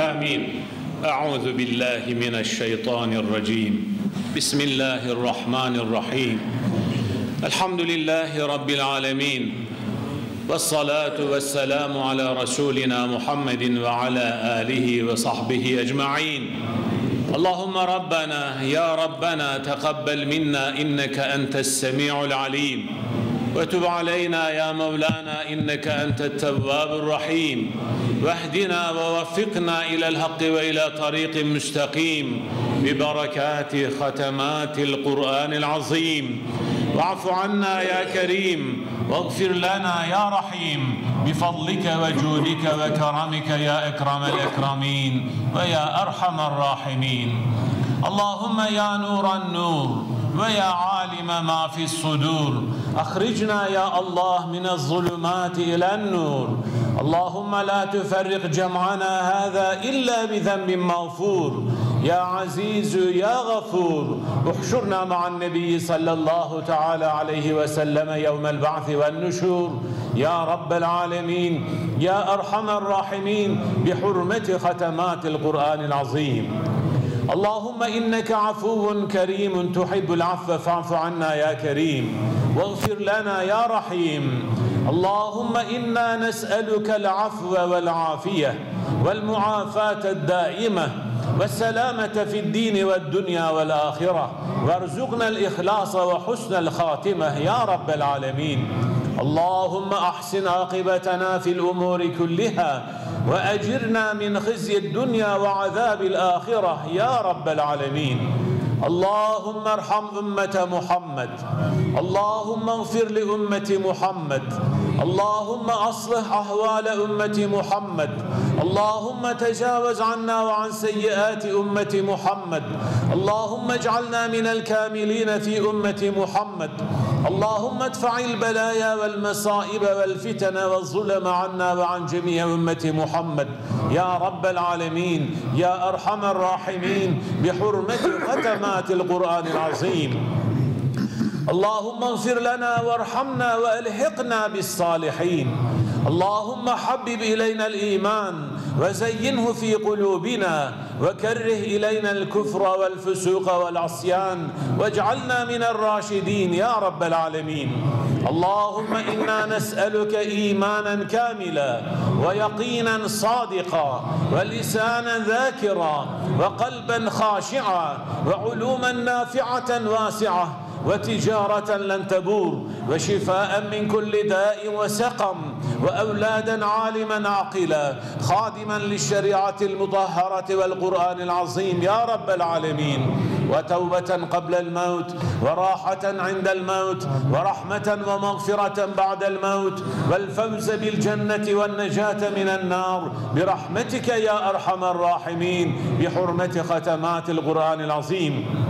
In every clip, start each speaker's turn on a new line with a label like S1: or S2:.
S1: آمين. أعوذ بالله من الشيطان الرجيم. بسم الله الرحمن الرحيم. الحمد لله رب العالمين. والصلاة والسلام على رسولنا محمد وعلى آله وصحبه أجمعين. اللهم ربنا يا ربنا تقبل منا إنك أنت السميع العليم. وتب علينا يا مولانا إنك أنت التواب الرحيم. واهدنا ووفقنا إلى الحق وإلى طريق مستقيم. ببركات ختمات القرآن العظيم. واعف عنا يا كريم. واغفر لنا يا رحيم. بفضلك وجودك وكرمك يا أكرم الأكرمين. ويا أرحم الراحمين. اللهم يا نور النور. ويا عالم ما في الصدور اخرجنا يا الله من الظلمات إلى النور. اللهم لا تفرق جمعنا هذا الا بذنب مغفور. يا عزيز يا غفور احشرنا مع النبي صلى الله تعالى عليه وسلم يوم البعث والنشور يا رب العالمين يا ارحم الراحمين بحرمه ختمات القرآن العظيم اللهم إنك عفو كريم تحب العفو فاعف عنا يا كريم واغفر لنا يا رحيم اللهم إنا نسألك العفو والعافية والمعافاة الدائمة والسلامة في الدين والدنيا والآخرة وارزقنا الإخلاص وحسن الخاتمة يا رب العالمين اللهم أحسن عاقبتنا في الأمور كلها وأجرنا من خزي الدنيا وعذاب الآخرة. يا رب العالمين. اللهم ارحم أمة محمد. اللهم اغفر لأمة محمد. اللهم أصلح أحوال أمة محمد. اللهم تجاوز عنا وعن سيئات أمة محمد. اللهم اجعلنا من الكاملين في أمة محمد. اللهم ادفع البلايا والمصائب والفتن والظلم عنا وعن جميع أمة محمد. يا رب العالمين يا أرحم الراحمين بحرمه ختمات القرآن العظيم. اللهم اغفر لنا وارحمنا وألحقنا بالصالحين. اللهم حبب إلينا الإيمان وزينه في قلوبنا وكره إلينا الكفر والفسوق والعصيان واجعلنا من الراشدين يا رب العالمين. اللهم إنا نسألك إيمانا كاملا ويقينا صادقا ولسانا ذاكرا وقلبا خاشعا وعلوما نافعة واسعة وتجارة لن تبور وشفاء من كل داء وسقم وأولادا عالما عاقلا خادما للشريعة المطهرة والقرآن العظيم. يا رب العالمين وتوبة قبل الموت وراحة عند الموت ورحمة ومغفرة بعد الموت والفوز بالجنة والنجاة من النار. برحمتك يا أرحم الراحمين بحرمة ختمات القرآن العظيم.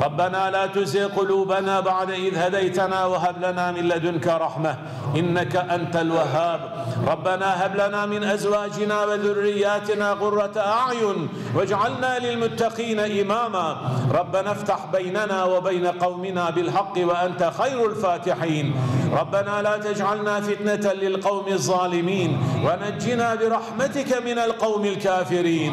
S1: ربنا لا تزغ قلوبنا بعد إذ هديتنا وهب لنا من لدنك رحمة إنك أنت الوهاب. ربنا هب لنا من أزواجنا وذرياتنا قرة أعين واجعلنا للمتقين إماما. ربنا افتح بيننا وبين قومنا بالحق وأنت خير الفاتحين. ربنا لا تجعلنا فتنة للقوم الظالمين ونجنا برحمتك من القوم الكافرين.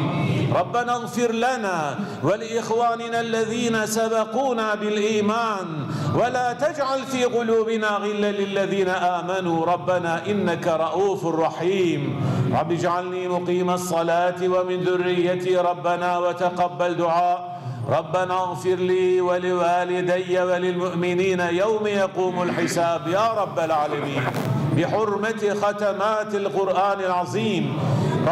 S1: ربنا اغفر لنا ولإخواننا الذين سبقونا بالإيمان ولا تجعل في قلوبنا غلا للذين آمنوا. ربنا إنك رؤوف رحيم. رب اجعلني مقيم الصلاة ومن ذريتي ربنا وتقبل دعاء. ربنا اغفر لي ولوالدي وللمؤمنين يوم يقوم الحساب يا رب العالمين. بحرمة ختمات القرآن العظيم.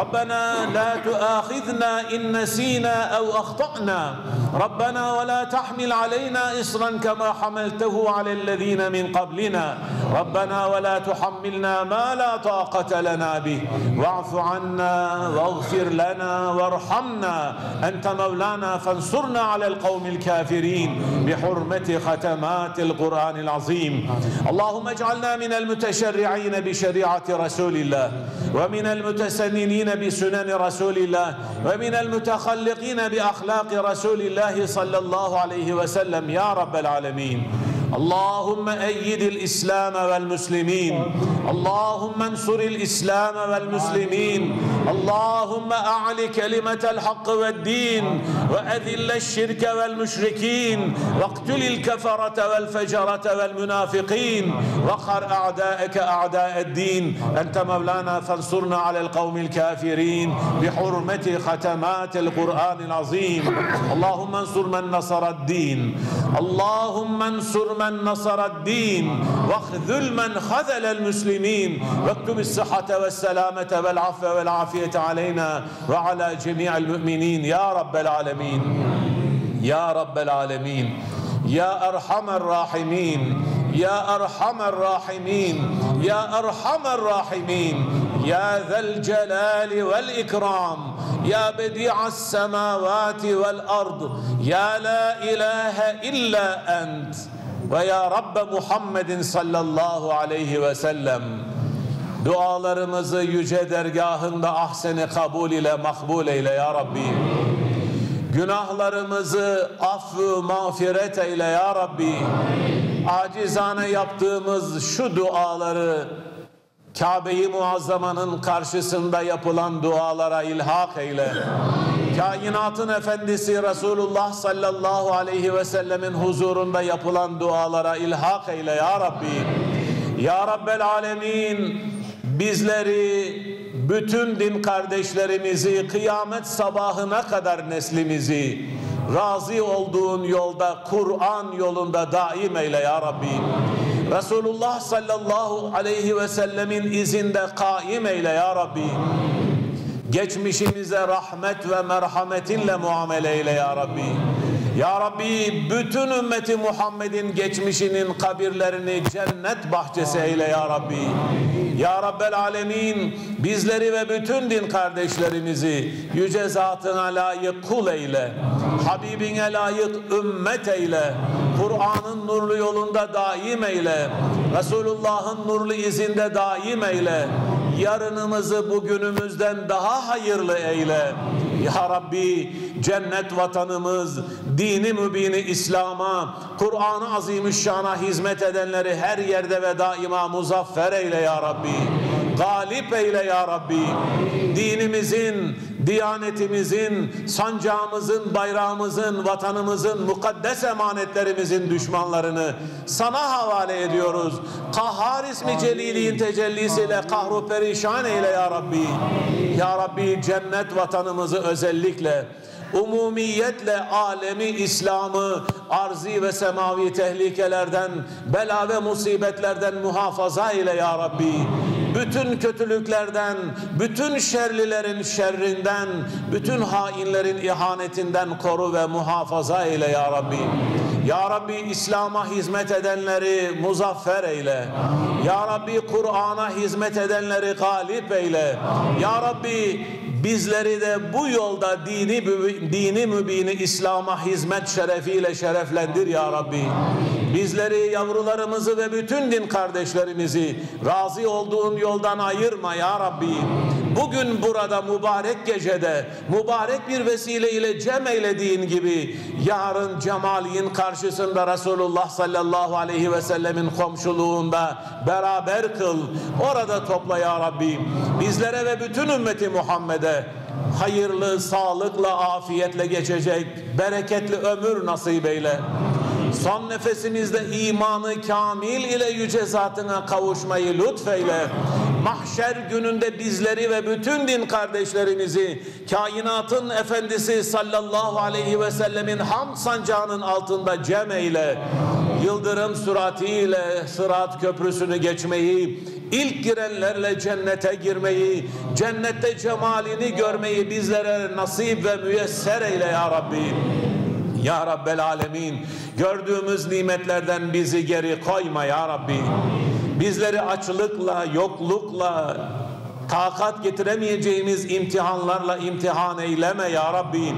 S1: ربنا لا تؤاخذنا إن نسينا أو أخطأنا. ربنا ولا تحمل علينا إصرا كما حملته على الذين من قبلنا. ربنا ولا تحملنا ما لا طاقة لنا به. واعف عنا واغفر لنا وارحمنا. أنت مولانا فانصرنا على القوم الكافرين بحرمة ختمات القرآن العظيم. اللهم اجعلنا من المتشرعين بشريعة رسول الله ومن المتسننين بسنن رسول الله ومن المتخلقين بأخلاق رسول الله صلى الله عليه وسلم. يا رب العالمين. اللهم أيد الإسلام والمسلمين. اللهم انصر الإسلام والمسلمين. اللهم أعل كلمة الحق والدين وأذل الشرك والمشركين واقتل الكفرة والفجرة والمنافقين وقر أعداءك أعداء الدين. أنت مولانا فانصرنا على القوم الكافرين بحرمة ختمات القرآن العظيم. اللهم انصر من نصر الدين. اللهم انصر من نصر الدين واخذل من خذل المسلمين. واكتب الصحة والسلامة والعفو والعافية علينا وعلى جميع المؤمنين. يا رب العالمين يا رب العالمين يا أرحم الراحمين يا أرحم الراحمين يا أرحم الراحمين. يا ذا الجلال والإكرام. يا بديع السماوات والأرض. يا لا إله إلا أنت. ve ya Rabbe Muhammedin sallallahu aleyhi ve sellem dualarımızı yüce dergahında ahseni kabul ile makbul eyle ya Rabbi. Günahlarımızı affı mağfiret eyle ya Rabbi. Acizane yaptığımız şu duaları Kabe-i Muazzama'nın karşısında yapılan dualara ilhak eyle. Kainatın efendisi Resulullah sallallahu aleyhi ve sellemin huzurunda yapılan dualara ilhak eyle ya Rabbi. Ya Rabbel Alemin bizleri, bütün din kardeşlerimizi, kıyamet sabahına kadar neslimizi, razı olduğun yolda, Kur'an yolunda daim eyle ya Rabbi. Resulullah sallallahu aleyhi ve sellemin izinde kaim eyle ya Rabbi. Geçmişimize rahmet ve merhametinle muamele eyle ya Rabbi. Ya Rabbi bütün ümmeti Muhammed'in geçmişinin kabirlerini cennet bahçesi eyle ya Rabbi. Ya Rabbel Alemin bizleri ve bütün din kardeşlerimizi yüce zatına layık kul eyle. Habibine layık ümmet eyle. Kur'an'ın nurlu yolunda daim eyle. Resulullah'ın nurlu izinde daim eyle. Yarınımızı bugünümüzden daha hayırlı eyle. Ya Rabbi cennet vatanımız, dini mübini İslam'a, Kur'an-ı Azimüşşan'a hizmet edenleri her yerde ve daima muzaffer eyle ya Rabbi. Galip eyle ya Rabbi. Dinimizin, diyanetimizin, sancağımızın, bayrağımızın, vatanımızın, mukaddes emanetlerimizin düşmanlarını sana havale ediyoruz. Kahhar ismi celiliğin tecellisiyle kahru perişan eyle ya Rabbi. Ya Rabbi cennet vatanımızı özellikle umumiyetle alemi İslam'ı arzi ve semavi tehlikelerden, bela ve musibetlerden muhafaza ile ya Rabbi. Bütün kötülüklerden, bütün şerlilerin şerrinden, bütün hainlerin ihanetinden koru ve muhafaza eyle ya Rabbi. Ya Rabbi İslam'a hizmet edenleri muzaffer eyle. Ya Rabbi Kur'an'a hizmet edenleri galip eyle. Ya Rabbi bizleri de bu yolda dini dini mübini İslam'a hizmet şerefiyle şereflendir ya Rabbi. Bizleri, yavrularımızı ve bütün din kardeşlerimizi razı olduğun yoldan ayırma ya Rabbi. Bugün burada mübarek gecede mübarek bir vesile ile cem eylediğin gibi yarın cemalin karşısında Resulullah sallallahu aleyhi ve sellemin komşuluğunda beraber kıl. Orada topla ya Rabbi. Bizlere ve bütün ümmeti Muhammed'e hayırlı, sağlıkla, afiyetle geçecek bereketli ömür nasip eyle. Son nefesimizde imanı kamil ile yüce zatına kavuşmayı lütfeyle. Mahşer gününde bizleri ve bütün din kardeşlerimizi kainatın efendisi sallallahu aleyhi ve sellemin ham sancağının altında cem eyle. Yıldırım süratiyle sırat köprüsünü geçmeyi, ilk girenlerle cennete girmeyi, cennette cemalini görmeyi bizlere nasip ve müyesser eyle ya Rabbi. Ya Rabbel Alemin gördüğümüz nimetlerden bizi geri koyma ya Rabbi. Bizleri açlıkla, yoklukla, takat getiremeyeceğimiz imtihanlarla imtihan eyleme ya Rabbi.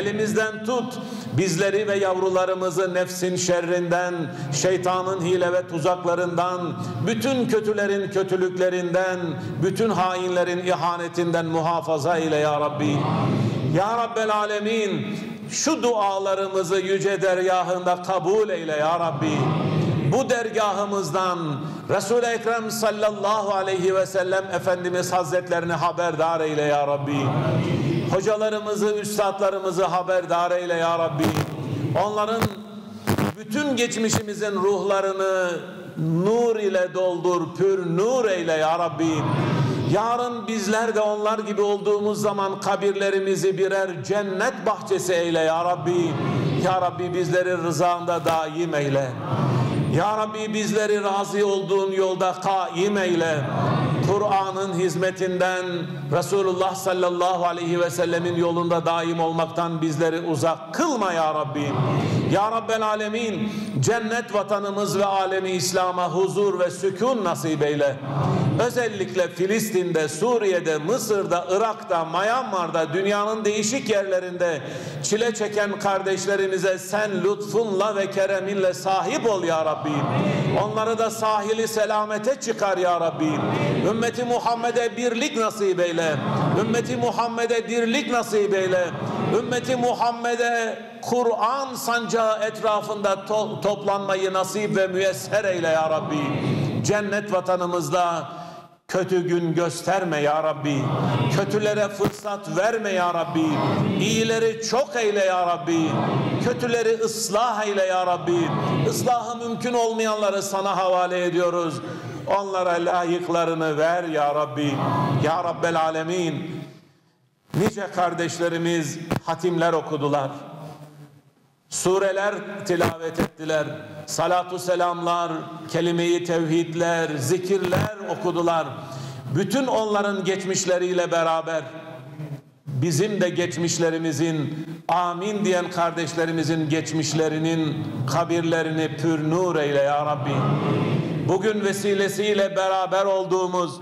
S1: Elimizden tut bizleri ve yavrularımızı nefsin şerrinden, şeytanın hile ve tuzaklarından, bütün kötülerin kötülüklerinden, bütün hainlerin ihanetinden muhafaza eyle ya Rabbi. Ya Rabbel Alemin şu dualarımızı yüce dergahında kabul eyle ya Rabbi bu dergahımızdan Resul-i Ekrem sallallahu aleyhi ve sellem Efendimiz Hazretlerini haberdar eyle ya Rabbi. Hocalarımızı, üstadlarımızı haberdar eyle ya Rabbi. Onların bütün geçmişimizin ruhlarını nur ile doldur, pür nur eyle ya Rabbi. Yarın bizler de onlar gibi olduğumuz zaman kabirlerimizi birer cennet bahçesi eyle ya Rabbi. Ya Rabbi bizleri rızanda daim eyle. Ya Rabbi bizleri razı olduğun yolda kaim eyle. Kur'an'ın hizmetinden Resulullah sallallahu aleyhi ve sellemin yolunda daim olmaktan bizleri uzak kılma ya Rabbi. Ya Rabbel Alemin cennet vatanımız ve alemi İslam'a huzur ve sükun nasip eyle. Özellikle Filistin'de, Suriye'de, Mısır'da, Irak'ta, Myanmar'da, dünyanın değişik yerlerinde çile çeken kardeşlerimize sen lütfunla ve kereminle sahip ol ya Rabbi. Onları da sahili selamete çıkar ya Rabbi. Ümmeti Muhammed'e birlik nasip eyle. Ümmeti Muhammed'e dirlik nasip eyle. Ümmeti Muhammed'e Kur'an sancağı etrafında to toplanmayı nasip ve müyesser eyle ya Rabbi. Cennet vatanımızda kötü gün gösterme ya Rabbi. Kötülere fırsat verme ya Rabbi. İyileri çok eyle ya Rabbi. Kötüleri ıslah eyle ya Rabbi. Islahı mümkün olmayanları sana havale ediyoruz. Onlara layıklarını ver ya Rabbi. Ya Rabbel Alemin. Nice kardeşlerimiz hatimler okudular. Sureler tilavet ettiler. Salatu selamlar, kelime-i tevhidler, zikirler okudular. Bütün onların geçmişleriyle beraber bizim de geçmişlerimizin amin diyen kardeşlerimizin geçmişlerinin kabirlerini pür nur eyle ya Rabbi. Bugün vesilesiyle beraber olduğumuz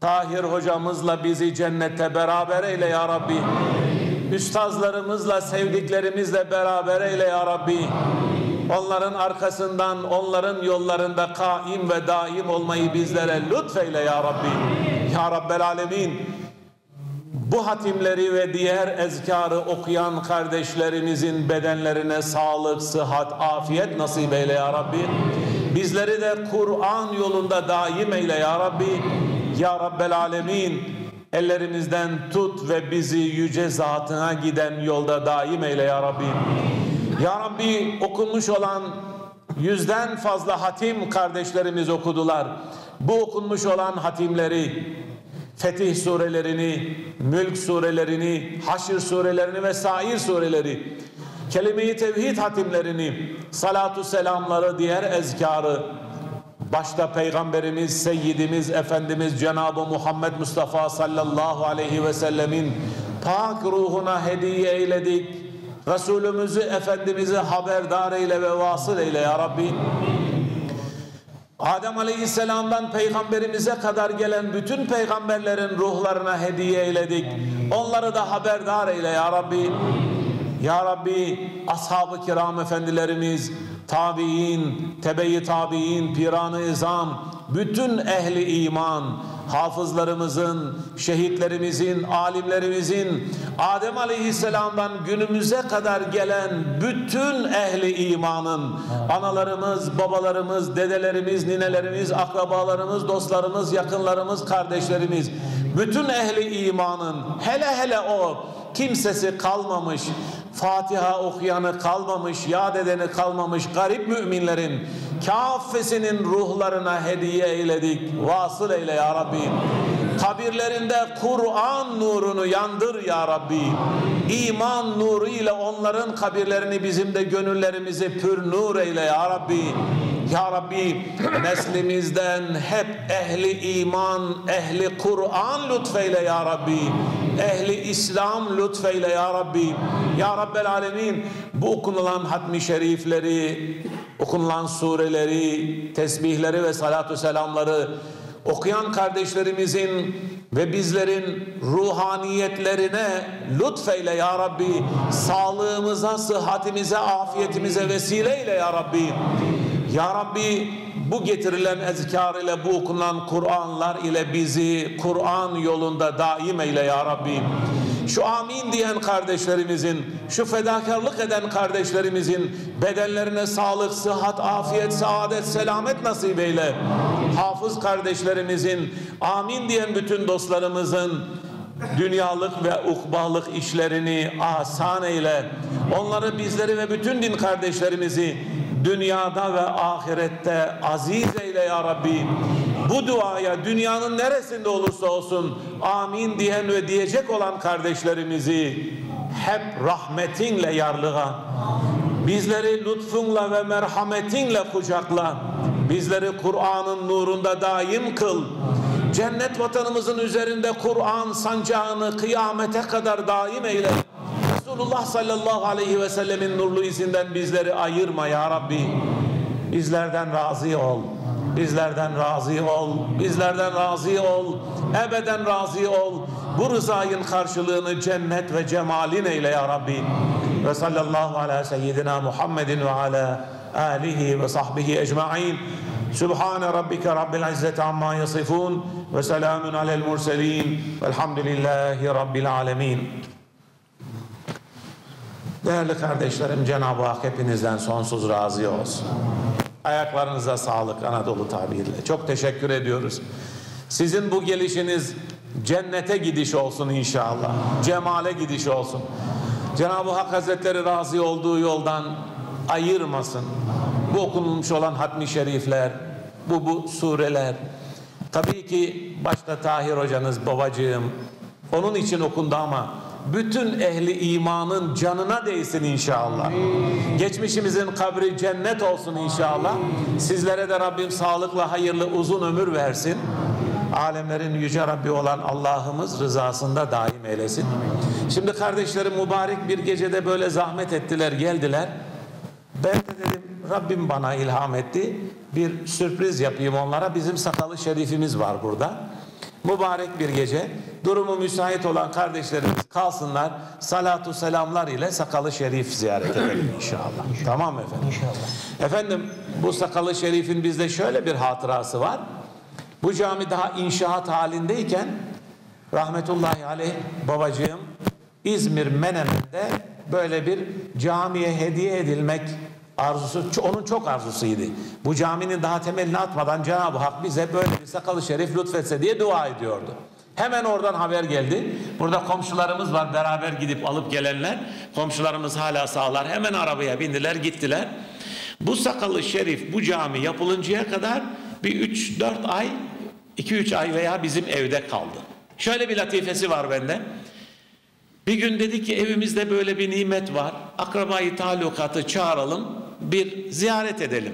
S1: Tahir hocamızla bizi cennette beraber eyle ya Rabbi. Üstazlarımızla, sevdiklerimizle beraber eyle ya Rabbi. Onların arkasından, onların yollarında kaim ve daim olmayı bizlere lütfeyle ya Rabbi. Ya Rabbel Alemin. Bu hatimleri ve diğer ezkarı okuyan kardeşlerimizin bedenlerine sağlık, sıhhat, afiyet nasip eyle ya Rabbi. Bizleri de Kur'an yolunda daim eyle ya Rabbi. Ya Rabbel Alemin. Ellerimizden tut ve bizi yüce zatına giden yolda daim eyle ya Rabbi. Ya Rabbi okunmuş olan yüzden fazla hatim kardeşlerimiz okudular. Bu okunmuş olan hatimleri Fetih surelerini, Mülk surelerini, Haşr surelerini ve sair sureleri, kelime-i tevhid hatimlerini, salatu selamları, diğer ezkarı, başta Peygamberimiz, Seyyidimiz, Efendimiz Cenab-ı Muhammed Mustafa sallallahu aleyhi ve sellemin pak ruhuna hediye eyledik. Resulümüzü, Efendimiz'i haberdar eyle ve vasıl eyle ya Rabbi. Adem Aleyhisselam'dan peygamberimize kadar gelen bütün peygamberlerin ruhlarına hediye eyledik. Onları da haberdar eyle ya Rabbi. Ya Rabbi ashab-ı kiram efendilerimiz, tabi'in, tebe-i tabi'in, piran-ı izam, bütün ehli iman, hafızlarımızın, şehitlerimizin, alimlerimizin, Adem Aleyhisselam'dan günümüze kadar gelen bütün ehli imanın, analarımız, babalarımız, dedelerimiz, ninelerimiz, akrabalarımız, dostlarımız, yakınlarımız, kardeşlerimiz, bütün ehli imanın, hele hele o kimsesi kalmamış, Fatiha okuyanı kalmamış, yad edeni kalmamış garip müminlerin kafesinin ruhlarına hediye eyledik. Vasıl eyle ya Rabbi. Kabirlerinde Kur'an nurunu yandır ya Rabbi. İman nuru ile onların kabirlerini bizim de gönüllerimizi pür nur eyle ya Rabbi. Ya Rabbi neslimizden hep ehli iman, ehli Kur'an lütfeyle ya Rabbi. Ehli İslam lütfeyle ya Rabbi. Ya Rabbel Alemin bu okunulan hatmi şerifleri okunulan sureleri, tesbihleri ve salatu selamları okuyan kardeşlerimizin ve bizlerin ruhaniyetlerine lütfeyle ya Rabbi sağlığımıza, sıhhatimize, afiyetimize vesileyle ya Rabbi ya Rabbi bu getirilen ezkar ile bu okunan Kur'anlar ile bizi Kur'an yolunda daim eyle ya Rabbi şu amin diyen kardeşlerimizin, şu fedakarlık eden kardeşlerimizin bedenlerine sağlık, sıhhat, afiyet, saadet, selamet nasip eyle. Hafız kardeşlerimizin, amin diyen bütün dostlarımızın dünyalık ve ukbalık işlerini asan eyle. Onları, bizleri ve bütün din kardeşlerimizi dünyada ve ahirette aziz eyle ya Rabbi. Bu duaya dünyanın neresinde olursa olsun amin diyen ve diyecek olan kardeşlerimizi hep rahmetinle yarlığa, bizleri lütfunla ve merhametinle kucakla, bizleri Kur'an'ın nurunda daim kıl. Cennet vatanımızın üzerinde Kur'an sancağını kıyamete kadar daim eyle. Resulullah sallallahu aleyhi ve sellemin nurlu izinden bizleri ayırma ya Rabbi. Bizlerden razı ol. Bizlerden razı ol. Bizlerden razı ol. Ebeden razı ol. Bu rızayın karşılığını cennet ve cemalin eyle ya Rabbi. Ve sallallahu ala seyyidina Muhammedin ve ala alihi ve sahbihi ecma'in. Sübhane rabbike rabbil izzeti amma yasifun ve selamun alel murselin velhamdülillahi rabbil alemin. Değerli kardeşlerim Cenab-ı Hak hepinizden sonsuz razı olsun. Ayaklarınıza sağlık Anadolu tabiriyle. Çok teşekkür ediyoruz. Sizin bu gelişiniz cennete gidiş olsun inşallah. Cemale gidiş olsun. Cenab-ı Hak Hazretleri razı olduğu yoldan ayırmasın. Bu okunmuş olan hatmi şerifler, bu bu sureler. Tabii ki başta Tahir hocanız, babacığım, onun için okundu ama bütün ehli imanın canına değsin inşallah. Geçmişimizin kabri cennet olsun inşallah. Sizlere de Rabbim sağlıkla hayırlı uzun ömür versin. Alemlerin yüce Rabbi olan Allah'ımız rızasında daim eylesin. Şimdi kardeşlerim mübarek bir gecede böyle zahmet ettiler, geldiler. Ben de dedim Rabbim bana ilham etti. Bir sürpriz yapayım onlara. Bizim sakalı şerifimiz var burada. Mübarek bir gece. Durumu müsait olan kardeşlerimiz kalsınlar. Salatu selamlar ile sakalı şerif ziyaret edelim inşallah. Tamam efendim. İnşallah. Efendim bu sakalı şerifin bizde şöyle bir hatırası var. Bu cami daha inşaat halindeyken rahmetullahi aleyh babacığım İzmir Menemen'de böyle bir camiye hediye edilmek arzusu onun çok arzusuydu. Bu caminin daha temelini atmadan Cenab-ı Hak bize böyle bir sakalı şerif lütfetse diye dua ediyordu. Hemen oradan haber geldi. Burada komşularımız var beraber gidip alıp gelenler. Komşularımız hala sağlar. Hemen arabaya bindiler gittiler. Bu sakalı şerif bu cami yapılıncaya kadar bir 3-4 ay 2-3 ay veya bizim evde kaldı. Şöyle bir latifesi var bende. Bir gün dedi ki evimizde böyle bir nimet var. Akrabayı talukatı çağıralım, bir ziyaret edelim.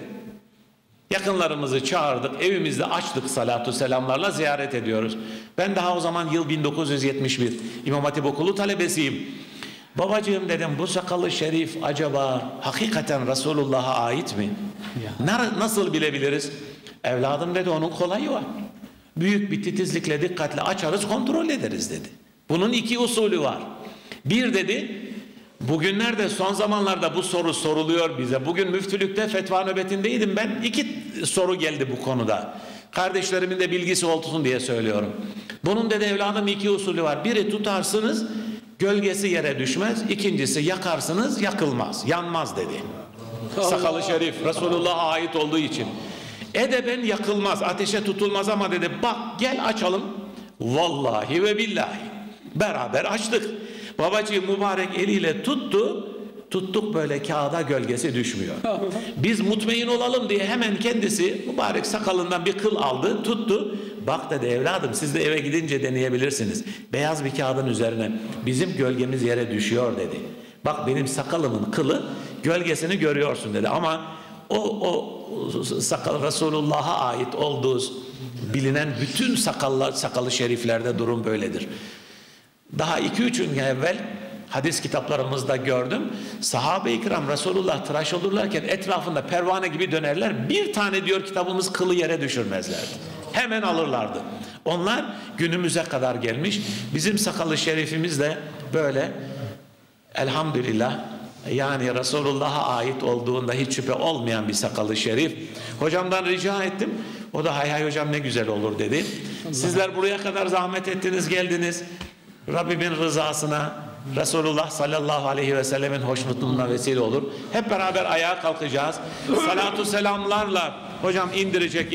S1: Yakınlarımızı çağırdık, evimizde açtık salatu selamlarla ziyaret ediyoruz. Ben daha o zaman yıl 1971 İmam Hatip Okulu talebesiyim. Babacığım dedim bu sakalı şerif acaba hakikaten Resulullah'a ait mi? Ya. Nasıl bilebiliriz? Evladım dedi onun kolayı var. Büyük bir titizlikle dikkatle açarız kontrol ederiz dedi. Bunun iki usulü var. Bir dedi bugünlerde son zamanlarda bu soru soruluyor bize. Bugün müftülükte fetva nöbetindeydim ben. iki soru geldi bu konuda. Kardeşlerimin de bilgisi olsun diye söylüyorum. Bunun dedi evladım iki usulü var. Biri tutarsınız gölgesi yere düşmez. İkincisi yakarsınız yakılmaz. Yanmaz dedi. Sakalı şerif Resulullah'a ait olduğu için. Edeben yakılmaz ateşe tutulmaz ama dedi bak gel açalım. Vallahi ve billahi. Beraber açtık. Babacığım mübarek eliyle tuttu. Tuttuk böyle kağıda gölgesi düşmüyor. Biz mutmain olalım diye hemen kendisi mübarek sakalından bir kıl aldı, tuttu. Bak dedi evladım siz de eve gidince deneyebilirsiniz. Beyaz bir kağıdın üzerine bizim gölgemiz yere düşüyor dedi. Bak benim sakalımın kılı gölgesini görüyorsun dedi ama o, o sakal Resulullah'a ait olduğu bilinen bütün sakallar, sakalı şeriflerde durum böyledir. Daha iki üç gün evvel hadis kitaplarımızda gördüm. Sahabe-i kiram Resulullah tıraş olurlarken etrafında pervane gibi dönerler. Bir tane diyor kitabımız kılı yere düşürmezlerdi. Hemen alırlardı. Onlar günümüze kadar gelmiş. Bizim sakalı şerifimiz de böyle elhamdülillah yani Resulullah'a ait olduğunda hiç şüphe olmayan bir sakalı şerif. Hocamdan rica ettim. O da hay hay hocam ne güzel olur dedi. Sizler buraya kadar zahmet ettiniz geldiniz. Rabbimin rızasına Resulullah sallallahu aleyhi ve sellemin hoşnutluğuna vesile olur. Hep beraber ayağa kalkacağız. Salatu selamlarla hocam indirecek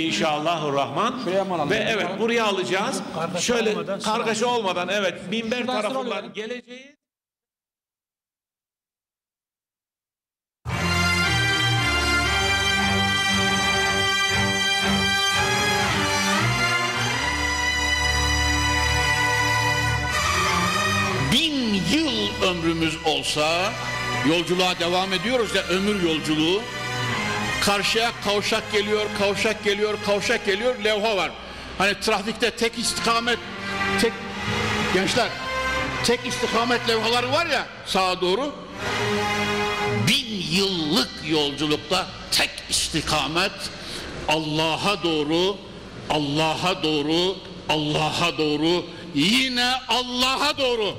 S2: mı alalım?
S1: Ve evet buraya alacağız.
S3: Kargaşa
S1: Şöyle
S3: olmadan
S1: kargaşa olmadan evet minber tarafından
S2: oluyor.
S4: Ömrümüz olsa yolculuğa devam ediyoruz ya ömür yolculuğu. Karşıya kavşak geliyor kavşak geliyor kavşak geliyor levha var. Hani trafikte tek istikamet tek gençler tek istikamet levhaları var ya sağa doğru. Bin yıllık yolculukta tek istikamet Allah'a doğru Allah'a doğru Allah'a doğru yine Allah'a doğru